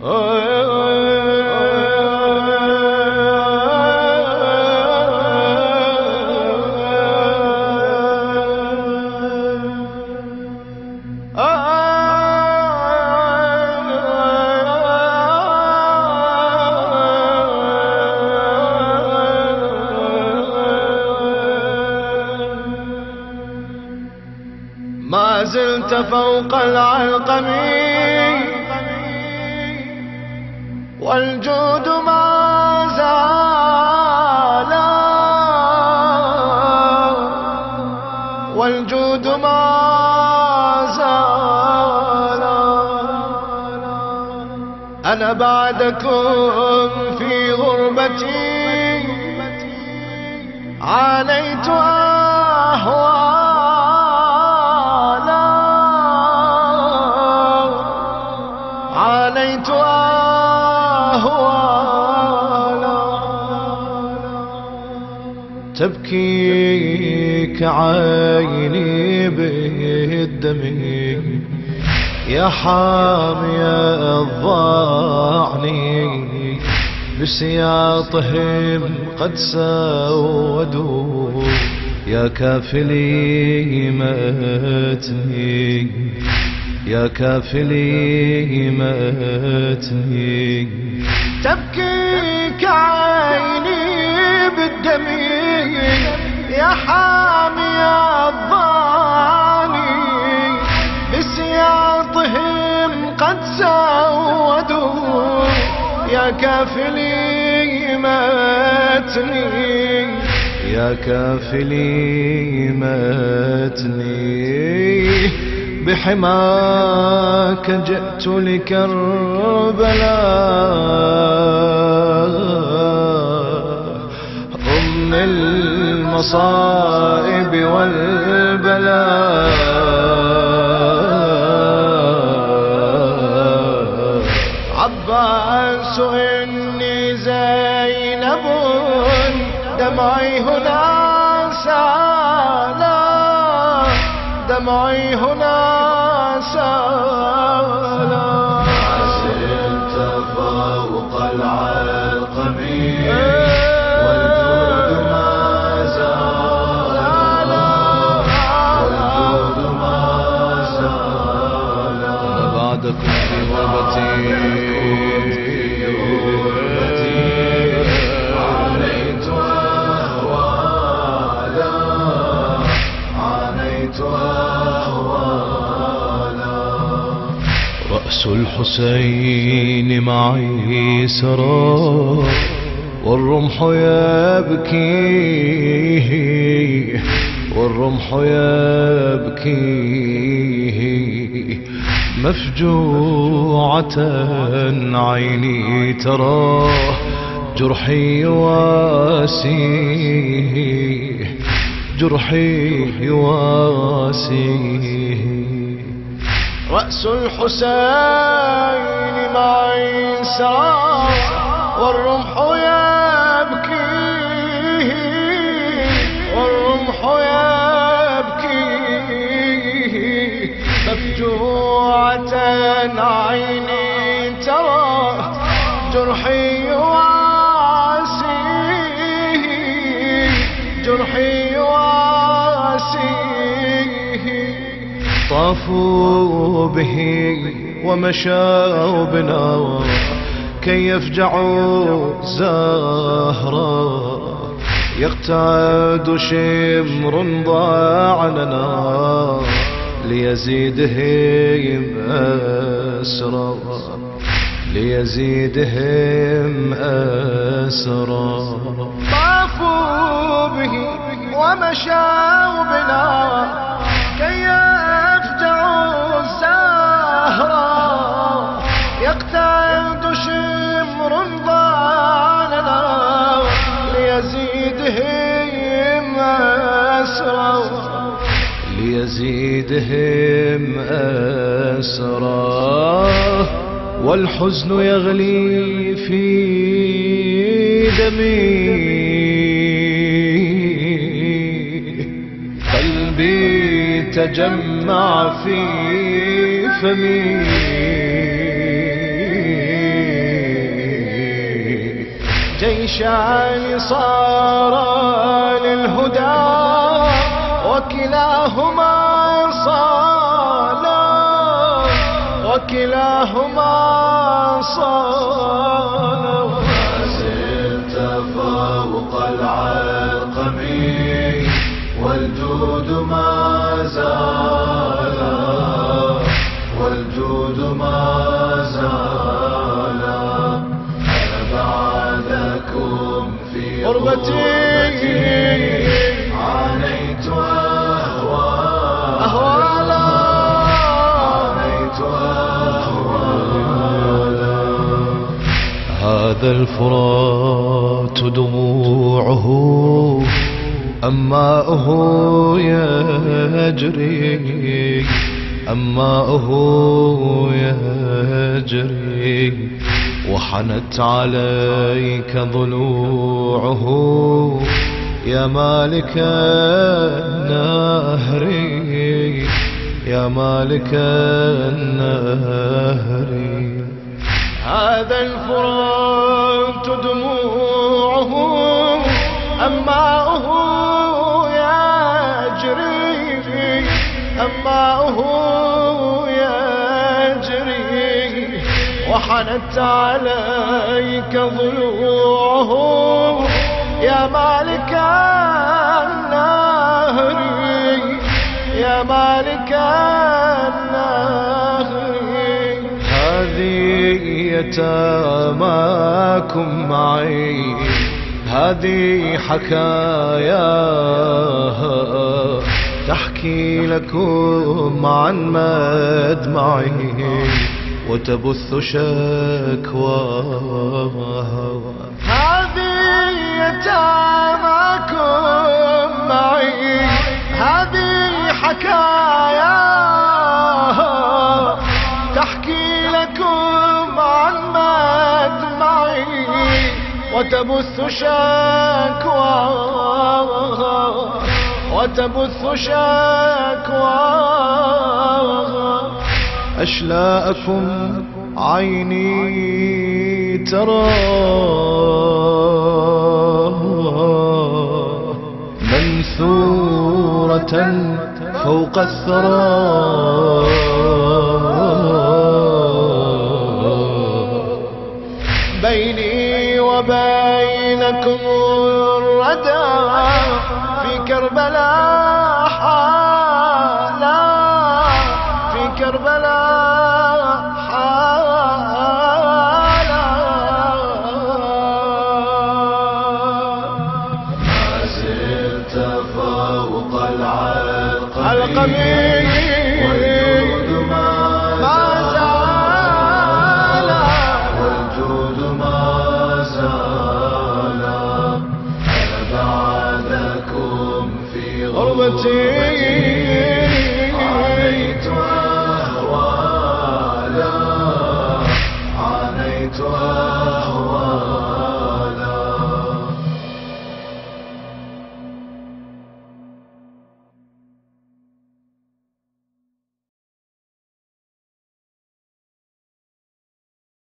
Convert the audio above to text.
ما زلت فوق العلقم. والجود ما زال. والجود ما زال. أنا بعدكم في غربتي. عانيت أهوالا. عانيت أهوالا تبكي كعيني بالدم. يا حامي الضعني بسياطهم قد سودوا. يا كافلي ماتني يا كافلي ماتني. تبكي كعيني بالدم يا حامي الضاني بسياطهم قد سودوا يا كافلي ماتني يا كافلي ماتني. بحماك جئت لكربلاء. أم المصائب والبلاء. عباس إني زينب دمعي هنا سالا دمعي هنا سالا رأس الحسين معي سرى والرمح يبكي والرمح يبكي مفجوعة عيني ترى جرحي يواسيه جرحي يواسيه رأس الحسين معي سرى والرمح يبكي والرمح يبكي مفجوعة عيني ترى جرحي يواسيه طافوا به ومشوا بنا كي يفجعوا زهرا. يقتاد شمر ضاع لنا ليزيدهم أسرا. ليزيدهم أسرا. طافوا به ومشوا بنا كي ليزيدهم أسرا. ليزيدهم أسرا. والحزن يغلي في دمي. قلبي تجمع في فمي. عيشان صار للهدى وكلاهما صالا وكلاهما صالا. غربتي عانيت أهوالا عانيت أهوالا هذا الفرات دموعه أماؤه يجري. أماؤه يجري. وحنت عليك ضلوعه. يا مالك النهر يا مالك النهر. هذا الفرات دموعه أماؤه يجري أماؤه وحنت عليك ضلوعه يا مالك النهر يا مالك النهر هذه يتاماكم معي هذه حكاياها. تحكي لكم عن مدمعي. وتبث شكواها هذه يتاماكم معي. هذه حكاياها تحكي لكم عن مدمعي وتبث شكواها وتبث شكواها أشلاءكم عيني ترى منثورة فوق الثرى. بيني وبينكم الردى في كربلاء حالا. في كربلاء